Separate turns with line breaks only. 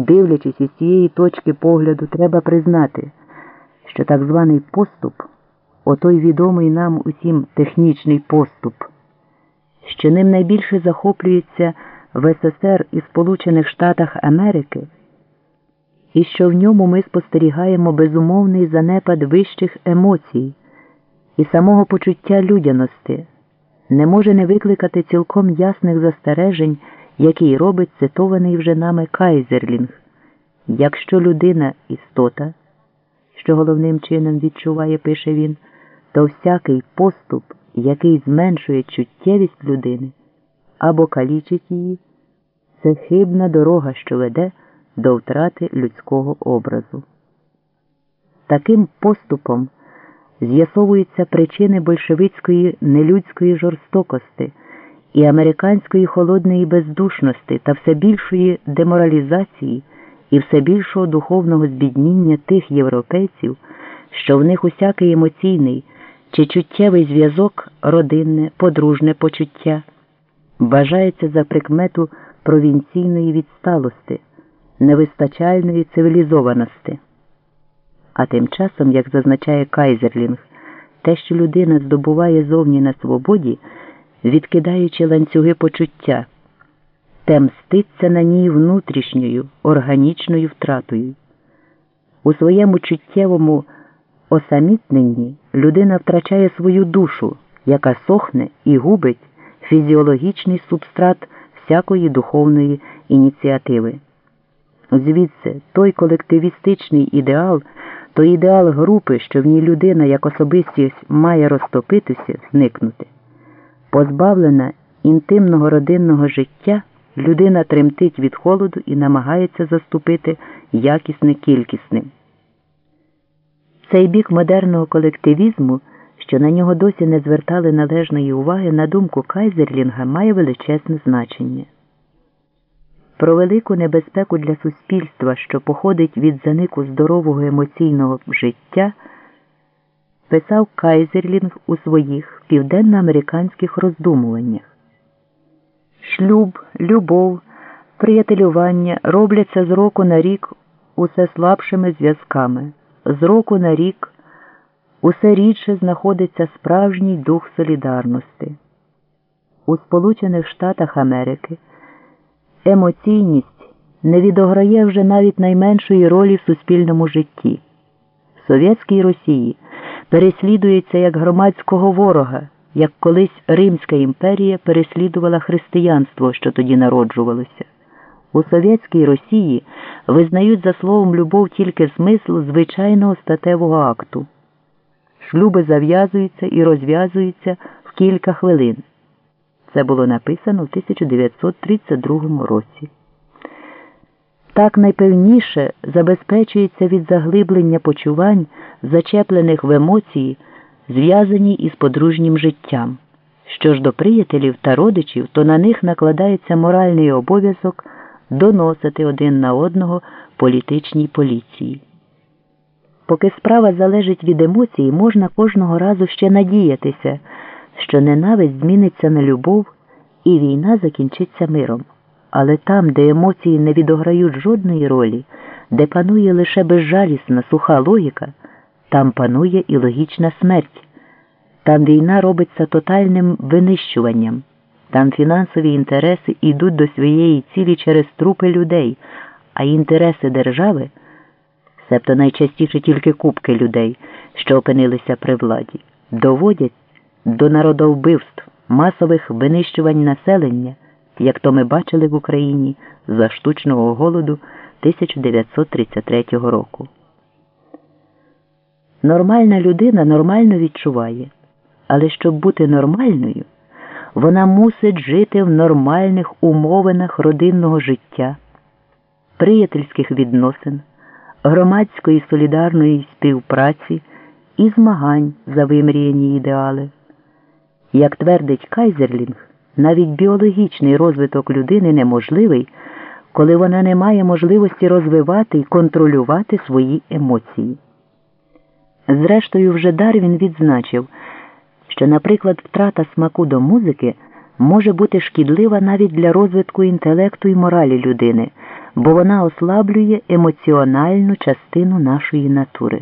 Дивлячись із цієї точки погляду, треба признати, що так званий поступ, отой відомий нам усім технічний поступ, що ним найбільше захоплюється в СССР і Сполучених Штатах Америки, і що в ньому ми спостерігаємо безумовний занепад вищих емоцій і самого почуття людяності, не може не викликати цілком ясних застережень який робить цитований вже нами Кайзерлінг. Якщо людина істота, що головним чином відчуває, пише він, то всякий поступ, який зменшує чуттєвість людини або калічить її, це хибна дорога, що веде до втрати людського образу. Таким поступом з'ясовуються причини большевицької нелюдської жорстокости і американської холодної бездушності та все більшої деморалізації і все більшого духовного збідніння тих європейців, що в них усякий емоційний чи чуттєвий зв'язок, родинне, подружне почуття, бажається за прикмету провінційної відсталості, невистачальної цивілізованості. А тим часом, як зазначає Кайзерлінг, те, що людина здобуває зовні на свободі відкидаючи ланцюги почуття, те мститься на ній внутрішньою, органічною втратою. У своєму чуттєвому осамітненні людина втрачає свою душу, яка сохне і губить фізіологічний субстрат всякої духовної ініціативи. Звідси той колективістичний ідеал, той ідеал групи, що в ній людина як особистість має розтопитися, зникнути. Позбавлена інтимного родинного життя, людина тремтить від холоду і намагається заступити якісне кількісним. Цей бік модерного колективізму, що на нього досі не звертали належної уваги, на думку Кайзерлінга, має величезне значення. Про велику небезпеку для суспільства, що походить від занику здорового емоційного життя писав Кайзерлінг у своїх південноамериканських роздумуваннях. Шлюб, любов, приятелювання робляться з року на рік усе слабшими зв'язками, з року на рік усе рідше знаходиться справжній дух солідарності. У Сполучених Штатах Америки емоційність не відограє вже навіть найменшої ролі в суспільному житті. В Совєтській Росії переслідується як громадського ворога, як колись Римська імперія переслідувала християнство, що тоді народжувалося. У совєтській Росії визнають за словом любов тільки смисл звичайного статевого акту. Шлюби зав'язуються і розв'язуються в кілька хвилин. Це було написано в 1932 році. Так найпевніше забезпечується від заглиблення почувань, зачеплених в емоції, зв'язані із подружнім життям. Що ж до приятелів та родичів, то на них накладається моральний обов'язок доносити один на одного політичній поліції. Поки справа залежить від емоцій, можна кожного разу ще надіятися, що ненависть зміниться на любов і війна закінчиться миром. Але там, де емоції не відограють жодної ролі, де панує лише безжалісна суха логіка, там панує і логічна смерть, там війна робиться тотальним винищуванням, там фінансові інтереси йдуть до своєї цілі через трупи людей, а інтереси держави, себто найчастіше тільки кубки людей, що опинилися при владі, доводять до народовбивств, масових винищувань населення як то ми бачили в Україні за штучного голоду 1933 року. Нормальна людина нормально відчуває, але щоб бути нормальною, вона мусить жити в нормальних умовинах родинного життя, приятельських відносин, громадської солідарної співпраці і змагань за вимріяні ідеали. Як твердить Кайзерлінг, навіть біологічний розвиток людини неможливий, коли вона не має можливості розвивати і контролювати свої емоції. Зрештою, вже Дарвін відзначив, що, наприклад, втрата смаку до музики може бути шкідлива навіть для розвитку інтелекту і моралі людини. бо вона ослаблює емоціональну частину нашої натури.